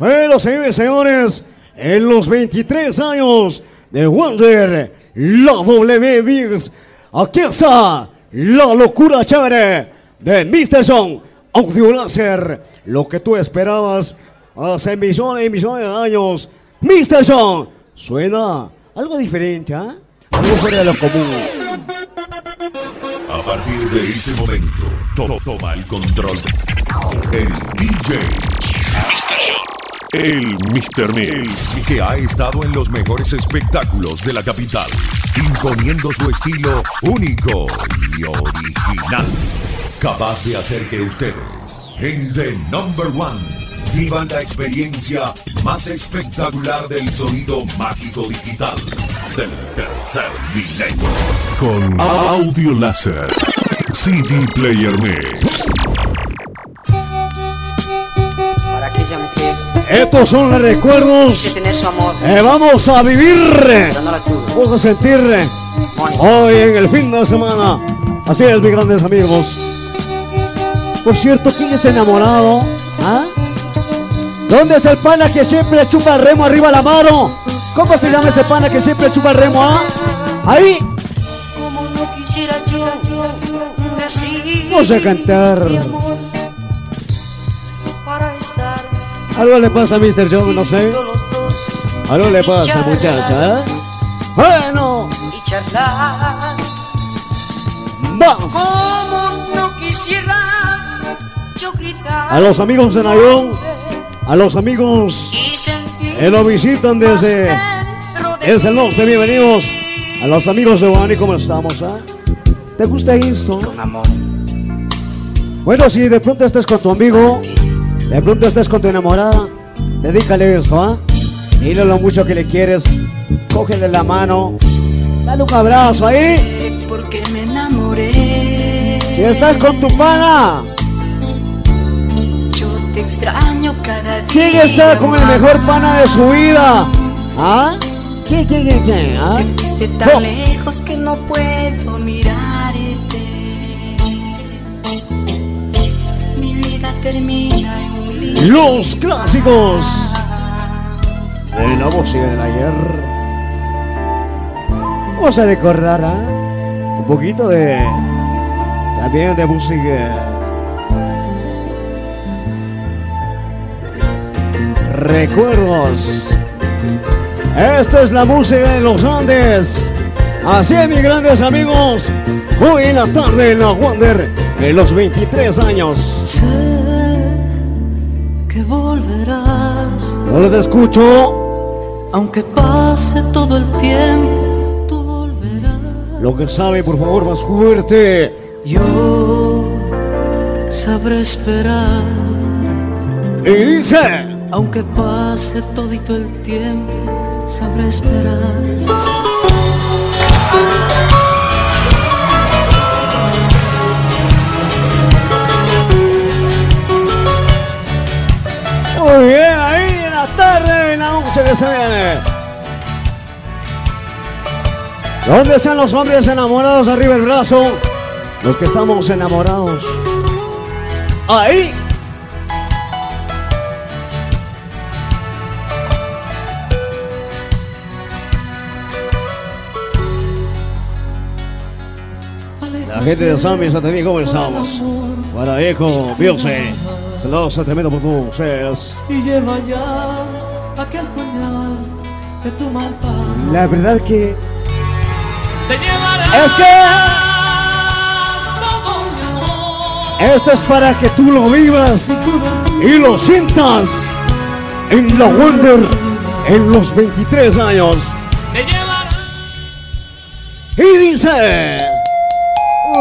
Bueno, señores y señores, en los 23 años de Wonder, la W aquí está la locura chévere de Mr. Son, Audio Láser, lo que tú esperabas hace millones y millones de años. Mr. Son, suena algo diferente, ¿ah? Algo fuera de lo común. A partir de este momento, todo toma el control. El DJ. El Mr. Mix, que ha estado en los mejores espectáculos de la capital, imponiendo su estilo único y original, capaz de hacer que ustedes, en The Number One, vivan la experiencia más espectacular del sonido mágico digital del tercer milenio. Con Audio Láser, CD Player Mix. Estos son los que recuerdos tener su amor, que vamos a vivir. Vamos a sentir hoy en el fin de semana. Así es, mis grandes amigos. Por cierto, ¿quién está enamorado? ¿Ah? ¿Dónde es el pana que siempre chupa el remo arriba la mano? ¿Cómo se llama ese pana que siempre chupa el remo? ¿Ah? Ahí. Como no quisiera yo decir No sé cantar. Algo le pasa a Mr. John, no sé. Algo le pasa, muchacha. ¿eh? Bueno, y charlar. vamos. Como no quisiera yo gritar A los amigos de Nayón, a los amigos que nos visitan desde dentro de Es el norte, bienvenidos a los amigos de Guani, ¿cómo estamos? ah? ¿Te gusta esto? Con amor. Bueno, si de pronto estés con tu amigo, de pronto estés con tu enamorada, dedícale esto, ¿ah? Dile lo mucho que le quieres, cógele la mano, dale un abrazo ahí. Porque me enamoré. Si estás con tu pana, Yo te extraño cada día. ¿quién está con el mejor pana de su vida? ¿Ah? ¿Quién, quién, quién, quién? ¿Ah? Te fuiste tan Oh. lejos que no puedo mirarte. Mi vida termina. Los clásicos de la música del ayer. Vamos a recordar ¿ah? un poquito de también de música. Recuerdos. Esta es la música de los Andes. Así es, mis grandes amigos. Hoy en la tarde en la Wonder, en los 23 años. Que volverás, No les escucho. aunque pase todo el tiempo, tú volverás. Lo que sabe, por favor, más fuerte. Yo sabré esperar, Y dice. aunque pase todito el tiempo, sabré esperar. Muy bien, ahí en la tarde, en la noche que se viene. ¿Dónde están los hombres enamorados? Arriba el brazo. Los que estamos enamorados. Ahí. La gente de San Vicente también. Bueno, ahí con Biose. Saludos a tremendo por ustedes. Y lleva ya aquel puñal de tu malpa. La verdad que Se llevará es que todo mi amor. esto es para que tú lo vivas y lo sientas en la Wonder en los 23 años. Te llevará Y dice.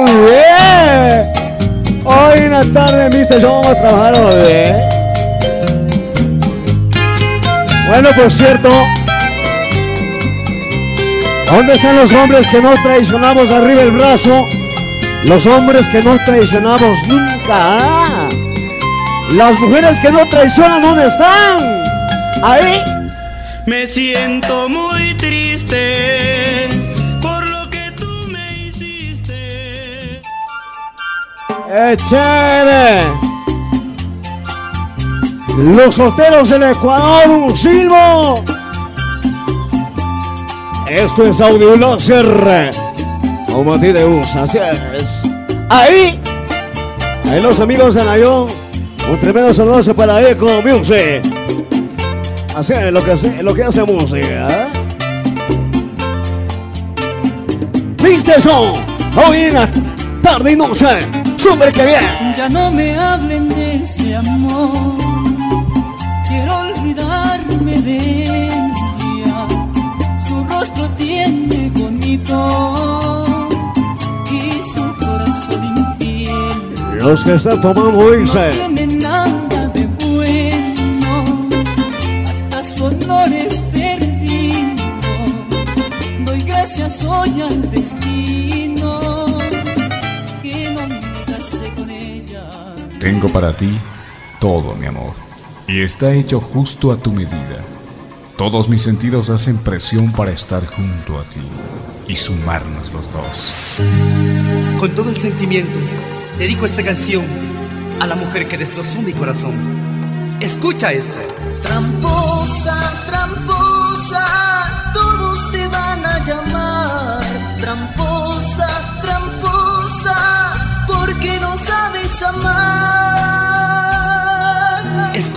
Bien. Hoy en la tarde, Mr. John, vamos a trabajar bebé. Bueno, por cierto. ¿Dónde están los hombres que no traicionamos arriba el brazo? Los hombres que no traicionamos nunca. Ah. Las mujeres que no traicionan, ¿dónde están? Ahí. Me siento muy ¡Eh, chévere! Los solteros del Ecuador, un silbo. Esto es audio láser. Como a ti te gusta, así es. Ahí. Ahí los amigos de Nayón. Un tremendo saludo para Eco Music. Así es lo que hace, lo que hace música. ¿eh? Tarde y noche. Súper que bien. Ya no me hablen de ese amor. Quiero olvidarme de ella. Su rostro tiene bonito y su corazón infiel. Los que están tomando No dice. tiene nada de bueno. Hasta su honor es perdido. Doy gracias hoy al destino Tengo para ti todo, mi amor. Y está hecho justo a tu medida. Todos mis sentidos hacen presión para estar junto a ti y sumarnos los dos. Con todo el sentimiento, dedico esta canción a la mujer que destrozó mi corazón. Escucha esto. Tramposa, tramposa, todos te van a llamar.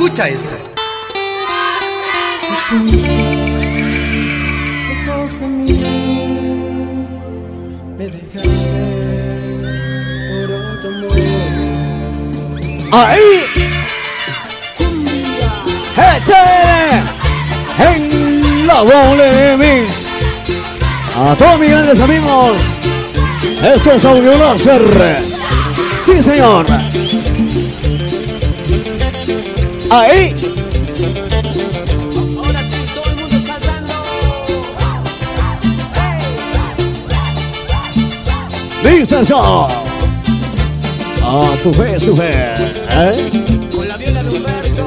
Escucha esto. Lejos de mí, me dejaste por otro amor. Ahí. ¡Échale! En la doble mix. A todos mis grandes amigos. Esto es audio láser. Sí, señor. Ahí. Ahora sí, todo el mundo saltando. ¿Viste eso? A tu fe, tu fe. ¿eh? Con la viola de Humberto.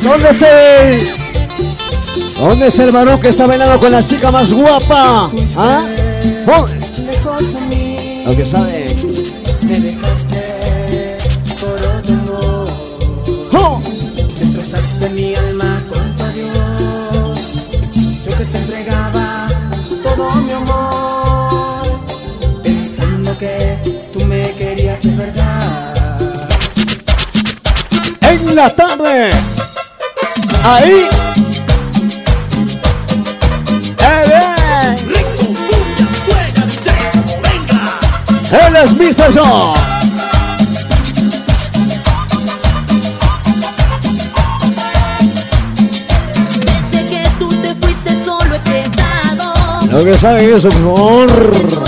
¿Dónde está el... ¿Dónde está el varón que está bailando con la chica más guapa? ¿Ah? Oh, Lejos de mí, Lo que sabe. Destrozaste mi alma con tu adiós. Yo que te entregaba todo mi amor. Pensando que tú me querías de verdad. en la tarde. Ahí. Él es Mr. Shaw. Lo que sabe favor. Tú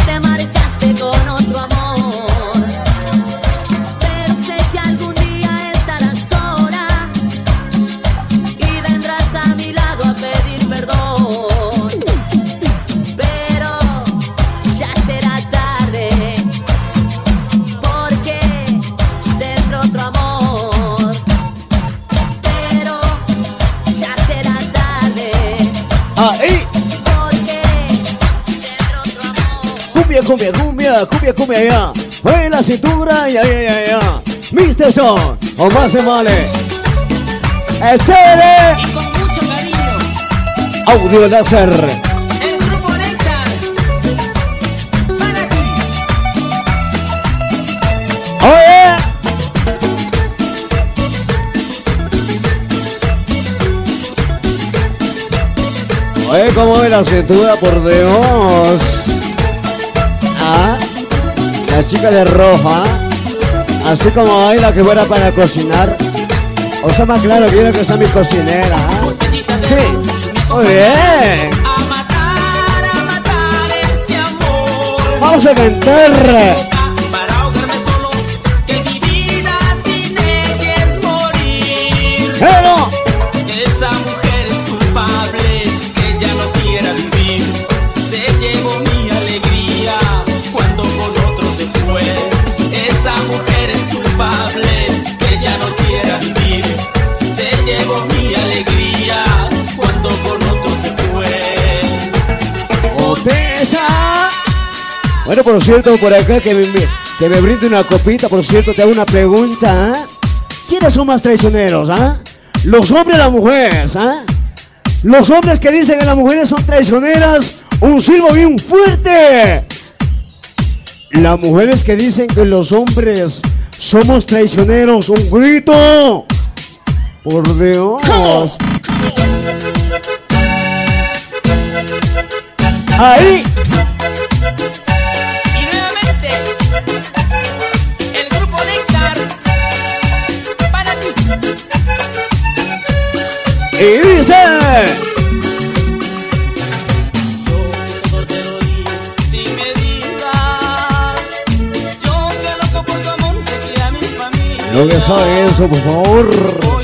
cumbia, ya. Mueve la cintura, ya, ya, ya, ya. Mr. Shaw. O más se vale. ¡Excele! Y con mucho cariño, Audio láser. el grupo Néctar. Para ti. ¡Oye! Oye, cómo ve la cintura, por Dios. La chica de roja. Así como baila que fuera para cocinar. O sea, más claro, quiero que sea mi cocinera. ¿ah? Sí, muy bien. Vamos a cantar. Para Bueno, por cierto, por acá que me, brinde una copita, por cierto, te hago una pregunta. ¿ah? ¿Quiénes son más traicioneros, ah? Los hombres y las mujeres, ¿ah? Los hombres que dicen que las mujeres son traicioneras, un silbo bien fuerte. Las mujeres que dicen que los hombres somos traicioneros, un grito. Por Dios. Ahí. Familia. No que sabe eso, por favor.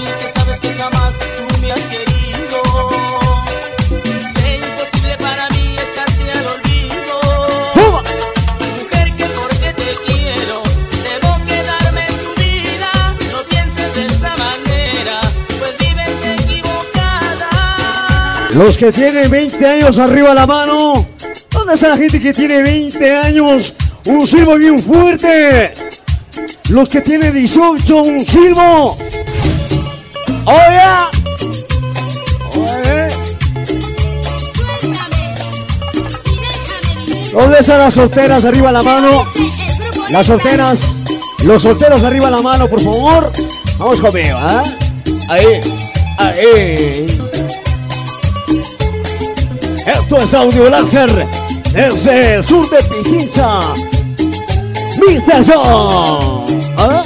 Los que tienen 20 años arriba la mano. ¿Dónde está la gente que tiene 20 años? Un silbo bien fuerte. Los que tienen 18, un silbo. Oye. ¿Dónde están las solteras arriba la mano? Las solteras. Los solteros arriba la mano, por favor. Vamos conmigo, ¿ah? Ahí. Ahí. Esto es audio láser desde el sur de Pichincha. Mr. John. ¿Ah?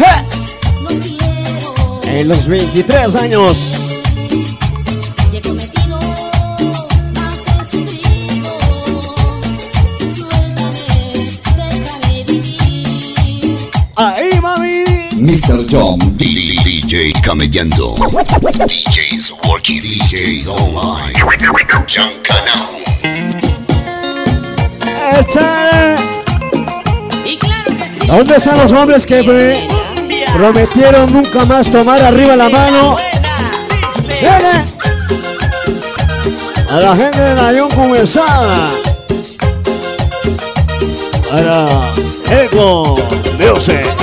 ¡Eh! En los 23 años. Mr. John DJ Camellando. DJs working. DJs online. John Canajo. Échale. Y claro que sí. ¿Dónde están los hombres que me prometieron nunca más tomar arriba la mano? ¡Viene! A la gente de Nación Comenzada. Para Eco Music.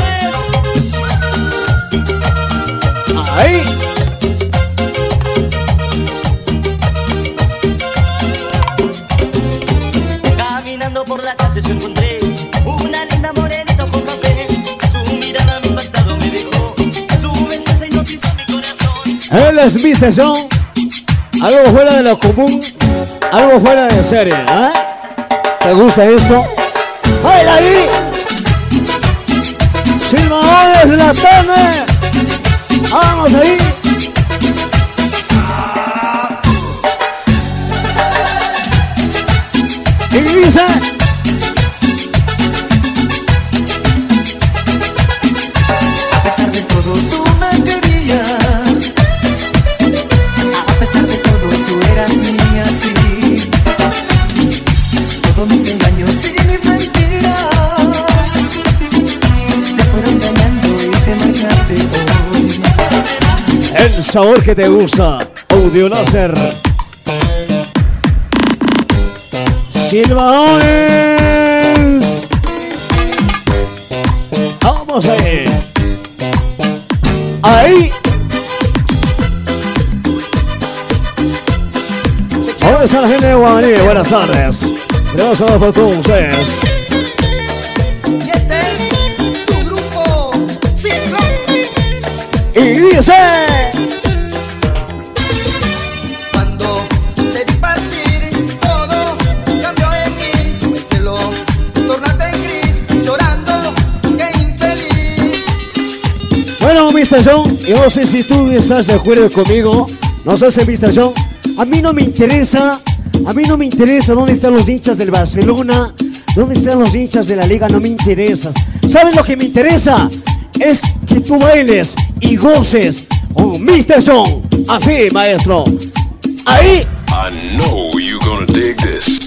Corazón. Él es Mr. John. Algo fuera de lo común. Algo fuera de serie. ¿ah? ¿Te gusta esto? ¡Baila ahí! ¡Silbadores de la tarde! ¡Vamos ahí! Y dice... sabor que te gusta. Audio láser. Silbadores. Vamos ahí. Ahí. ¿Dónde está la gente de Guamaní? Buenas tardes. Gracias a por todos ustedes. Y este es tu grupo Ciclón Y dice. John, yo no sé si tú estás de acuerdo conmigo. No si Mr. John. A mí no me interesa. A mí no me interesa dónde están los hinchas del Barcelona. ¿Dónde están los hinchas de la liga? No me interesa. ¿Sabes lo que me interesa? Es que tú bailes y goces con Mr. John. Así, maestro. Ahí. I know you're gonna dig this.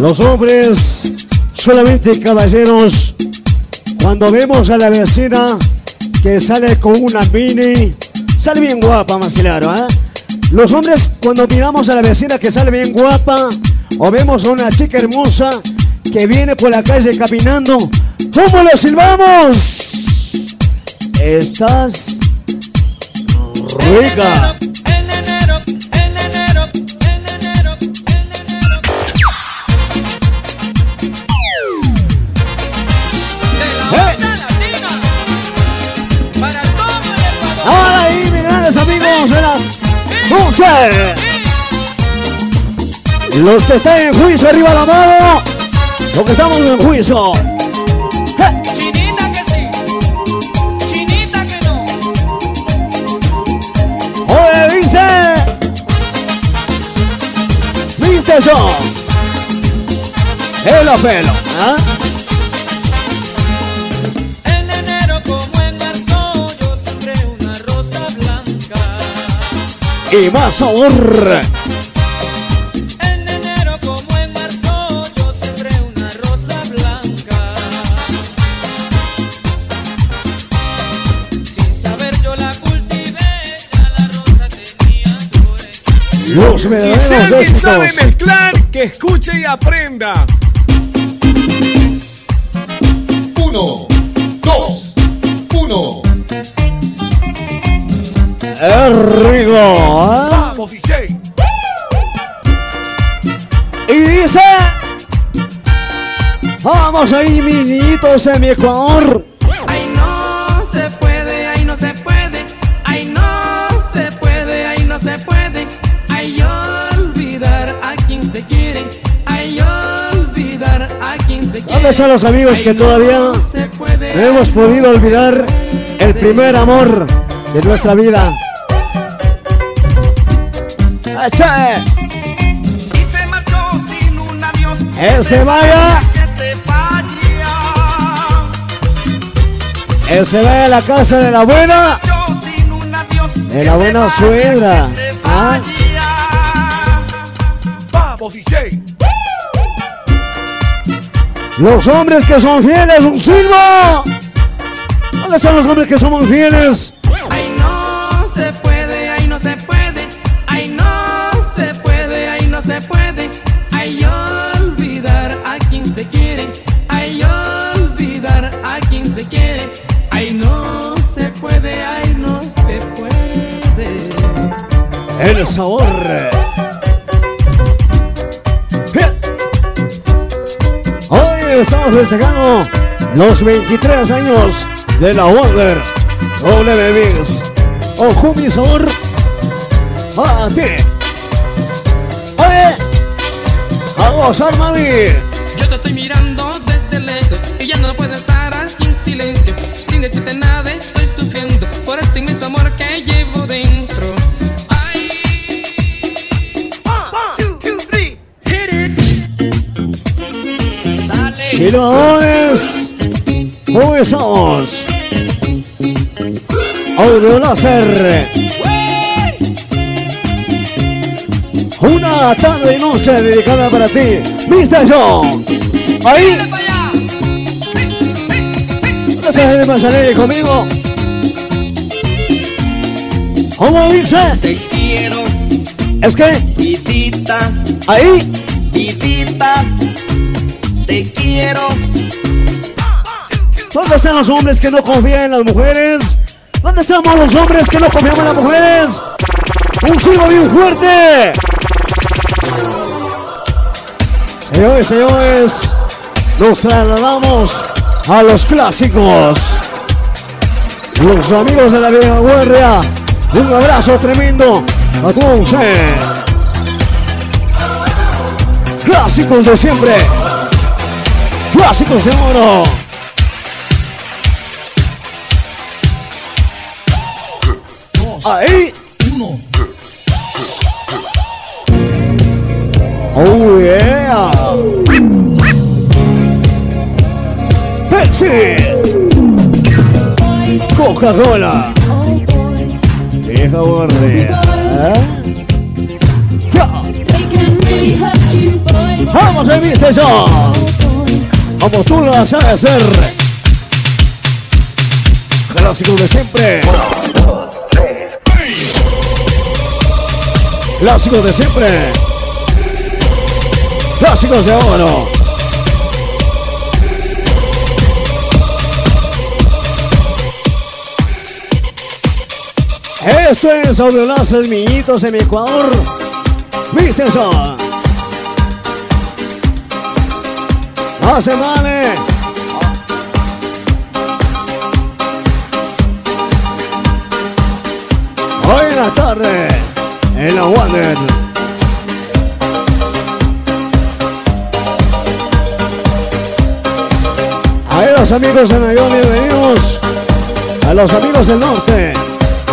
Los hombres, solamente caballeros, cuando vemos a la vecina que sale con una mini, sale bien guapa, Marcelaro, ¿eh? Los hombres, cuando miramos a la vecina que sale bien guapa, o vemos a una chica hermosa que viene por la calle caminando, ¿cómo le silbamos? Estás rica. Los que están en juicio, arriba la mano. Los que estamos en juicio. Chinita que sí, chinita que no. Oye, dice. ¿Viste? El. ¿ah? En Y más sabor. En enero como en marzo yo sembré una rosa blanca. Sin saber yo la cultivé, ya la rosa tenía flores. Los Y si verdaderos alguien sabe éxitos. mezclar, que escuche y aprenda. Es rico. Vamos, DJ. Y dice. Vamos ahí, mis niñitos en mi Ecuador. Ay, no se puede, ay, no se puede. Ay, no se puede, ay, no se puede. Ay, olvidar a quien se quiere. Ay, olvidar a quien se quiere. ¿Dónde están los amigos que todavía no hemos podido olvidar el primer amor de nuestra vida? ¡Eche! Y se marchó sin un adiós. ¡Que se vaya! Que se vaya. ¡Que se vaya a la casa de la buena! Yo sin un adiós. De la buena suegra. ¿Ah? Vamos, DJ. Los hombres que son fieles, un silbo. ¿Dónde están los hombres que somos fieles? El sabor. Hoy estamos festejando los 23 años de la Wonder W Mix. Ojo, mi sabor. A ti. Oye, a gozar. Silbadores. ¿Cómo estamos? Audio láser. Una tarde y noche dedicada para ti, Mr. John. Ahí. Gracias de pasar conmigo. ¿Cómo dice? Te quiero, Es que vidita, ahí vidita. Te quiero, ¿Dónde están los hombres que no confían en las mujeres? ¿Dónde estamos los hombres que no confiamos en las mujeres? Un silbo bien fuerte. Señores, señores, nos trasladamos a los clásicos. Los amigos de la vieja guardia, un abrazo tremendo a todos. eh. Clásicos de siempre. Clásicos de oro. Ahí. Oh yeah. Pepsi. Coca-Cola. Vieja. ¿eh? Ya. Vamos, viste eso. Como tú lo sabes hacer. Clásico de siempre. Clásicos de siempre. Clásicos de oro. Esto es Audiolaces Miñitos en Ecuador. ¿Viste Hace vale. Hoy en la tarde, en la Wander. Ahí los amigos de Nayoni, venimos. A los amigos del norte.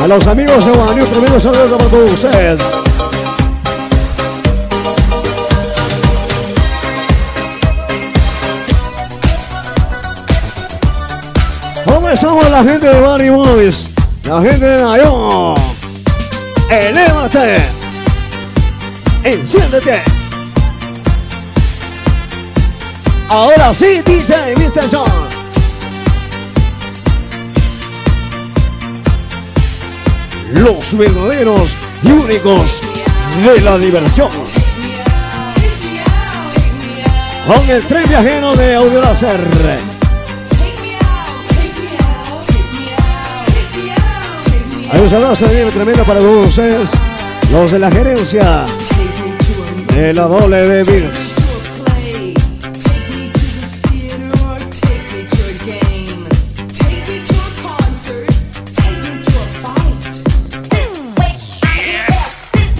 A los amigos de Guananí, tremendo saludos para todos ustedes. Comenzamos la gente de Barry Boys, la gente de Nayo. Elévate, enciéndete. Ahora sí, DJ Mr. John. Los verdaderos y únicos de la diversión. Con el tren viajero de Audio Láser. Hay un saludo tremendo para todos los de la gerencia de la W Bills.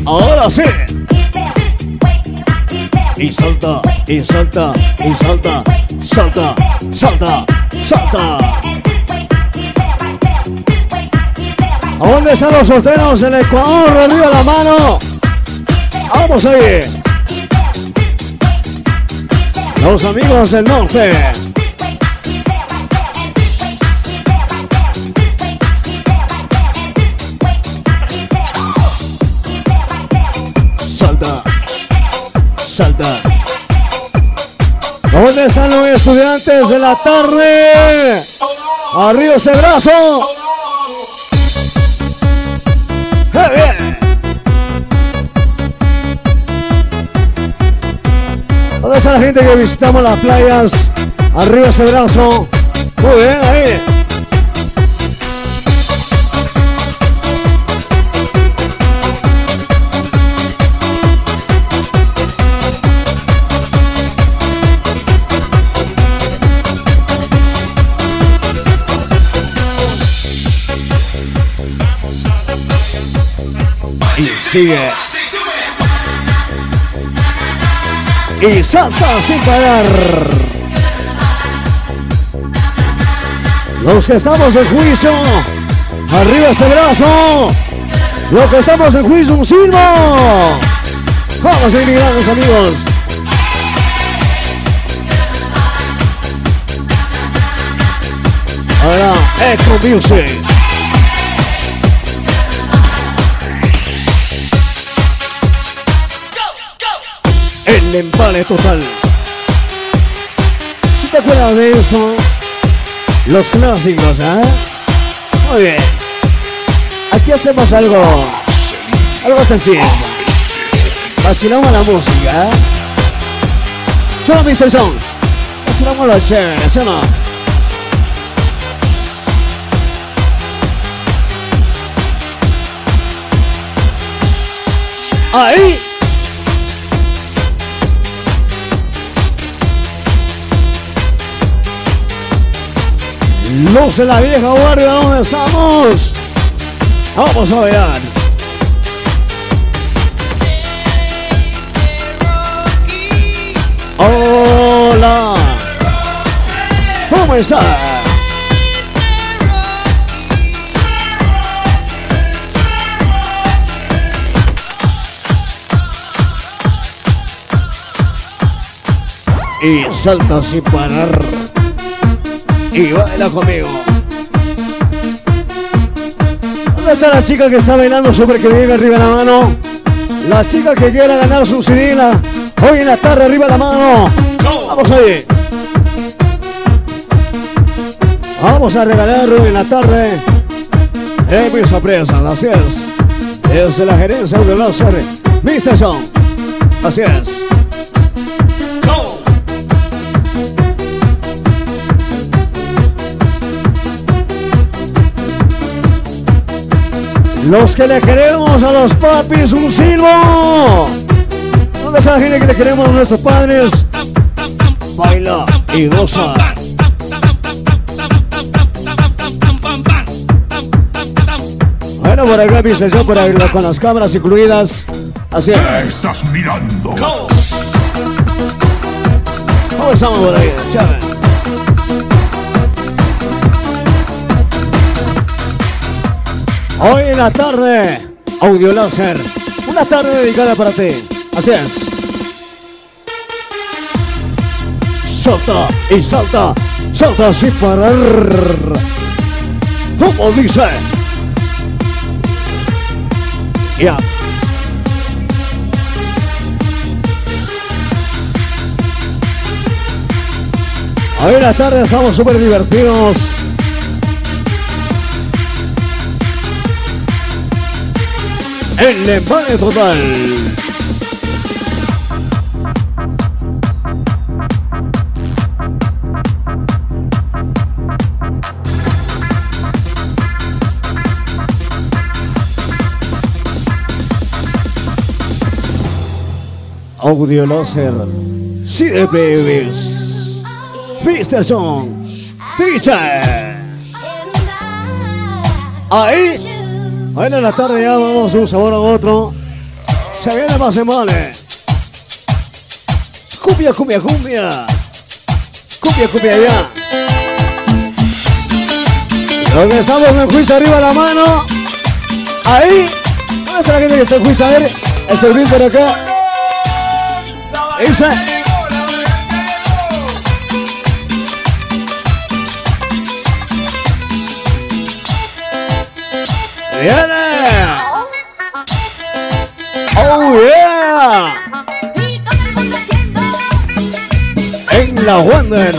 Ahora sí. Y salta, y salta, y salta, salta, salta, salta. ¿A dónde están los solteros en Ecuador? Arriba la mano. Vamos ahí. Los amigos del norte. Salta. Salta. ¿Dónde están los estudiantes de la tarde? Arriba ese brazo. ¡Eh, bien! ¿Dónde está la gente que visitamos las playas? Arriba ese brazo. Muy bien, ahí. Sigue. Y salta sin parar. Los que estamos en juicio, arriba ese brazo. Los que estamos en juicio, un silbo. Vamos amigos. Ahora, Echo Music. El empale total. Si te acuerdas de eso, los clásicos, ¿eh? Muy bien. Aquí hacemos algo, algo sencillo. Vacilamos la música, ¿eh? ¿Sí o no, Mr. Son? Vacilamos los chéveres, ¿sí o no? Ahí. Los de la vieja guardia, ¿dónde estamos? Vamos a ver. Hola. ¿Cómo está? Y salta sin parar y baila conmigo. ¿Dónde está la chica que está bailando súper que viene arriba de la mano? La chica que quiera ganar su CD hoy en la tarde, arriba la mano. Vamos ahí. Vamos a regalar hoy en la tarde. Premios sorpresas, así es. Desde la gerencia de Láser, Mr. Son. Así es. Los que le queremos a los papis, un silbo. ¿Dónde está la gente que le queremos a nuestros padres? Baila y goza. Bueno, por acá dice yo, por ahí, con las cámaras incluidas. Así es. Estás mirando. ¿Cómo estamos por ahí? Chávez. Hoy en la tarde, Audio Láser. Una tarde dedicada para ti. Así es. Salta y salta, salta sin parar. Como dice. Ya. Hoy en la tarde estamos súper divertidos. El empate total. Audio láser. Sí de babies. Mr. John. Teacher. Ahí. Bueno, en la tarde ya vamos un sabor a otro. Se viene más mole. Cumbia, cumbia, cumbia. Cumbia, cumbia ya. Que estamos en juicio arriba la mano. Ahí. ¿Dónde está la gente que está en juicio? A ver, grito por acá. ¡Viene! ¡Oh, yeah! En la Wonder.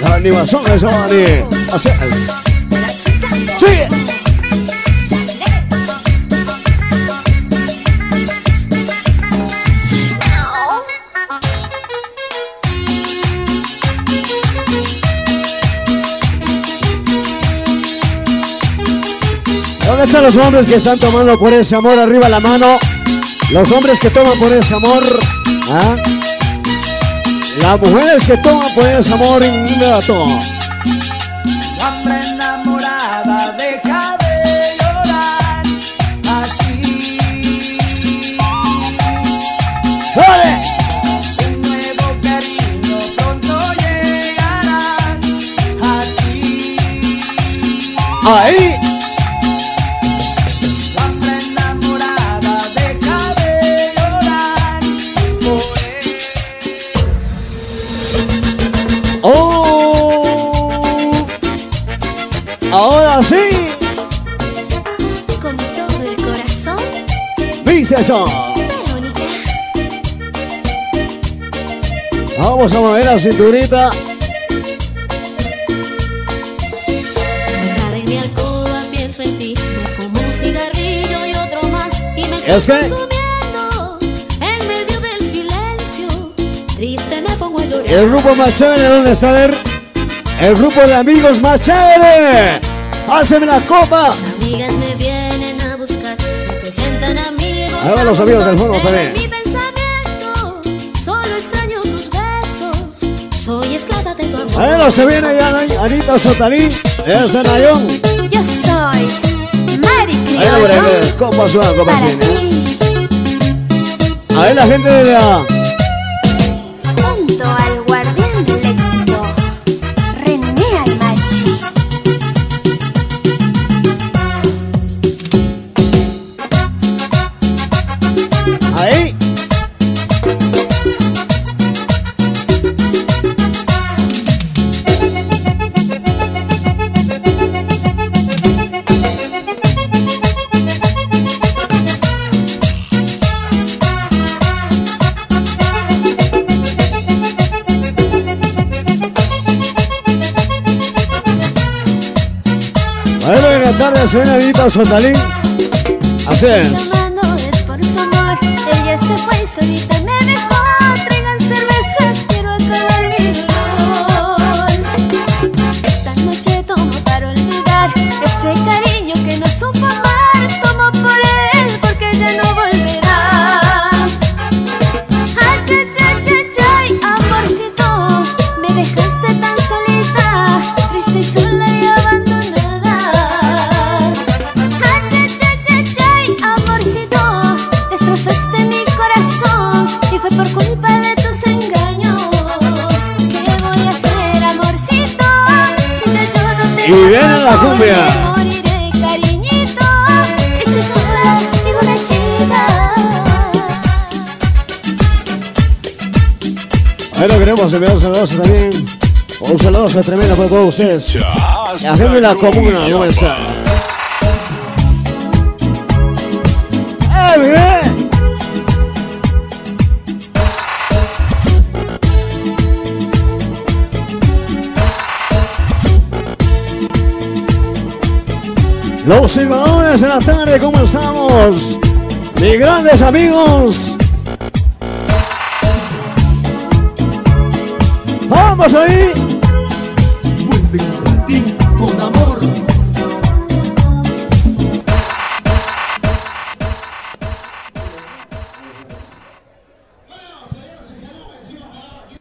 La animación de Giovanni. Así es. ¡Sí! Los hombres que están tomando por ese amor? Arriba la mano. Los hombres que toman por ese amor. ¿ah? Las mujeres que toman por ese amor ingrato. Hambre eso? Verónica. Vamos a mover la cinturita. En mi alcoba pienso en ti. Me fumo un cigarrillo y otro más. Y me estoy ¿Es que? en medio del silencio. Triste me pongo a llorar. El grupo más chévere, ¿dónde está? A ver. El grupo de amigos más chévere. Haceme la copa. Amigas me vienen van los amigos del también. en mi pensamiento solo extraño tus besos. Soy esclava de tu amor. Bueno, se viene ya Anita Sotalín. Desde Nayón. Yo soy Mari suave, copa fina. Ahí la gente de la. Tazo Así es. Y viene la cumbia. Ahí lo queremos enviar saludos también. Un saludo a tremenda para todos ustedes. La gente la comuna, no Los Silbadores de la tarde, ¿cómo estamos? Mis grandes amigos. ¡Vamos ahí!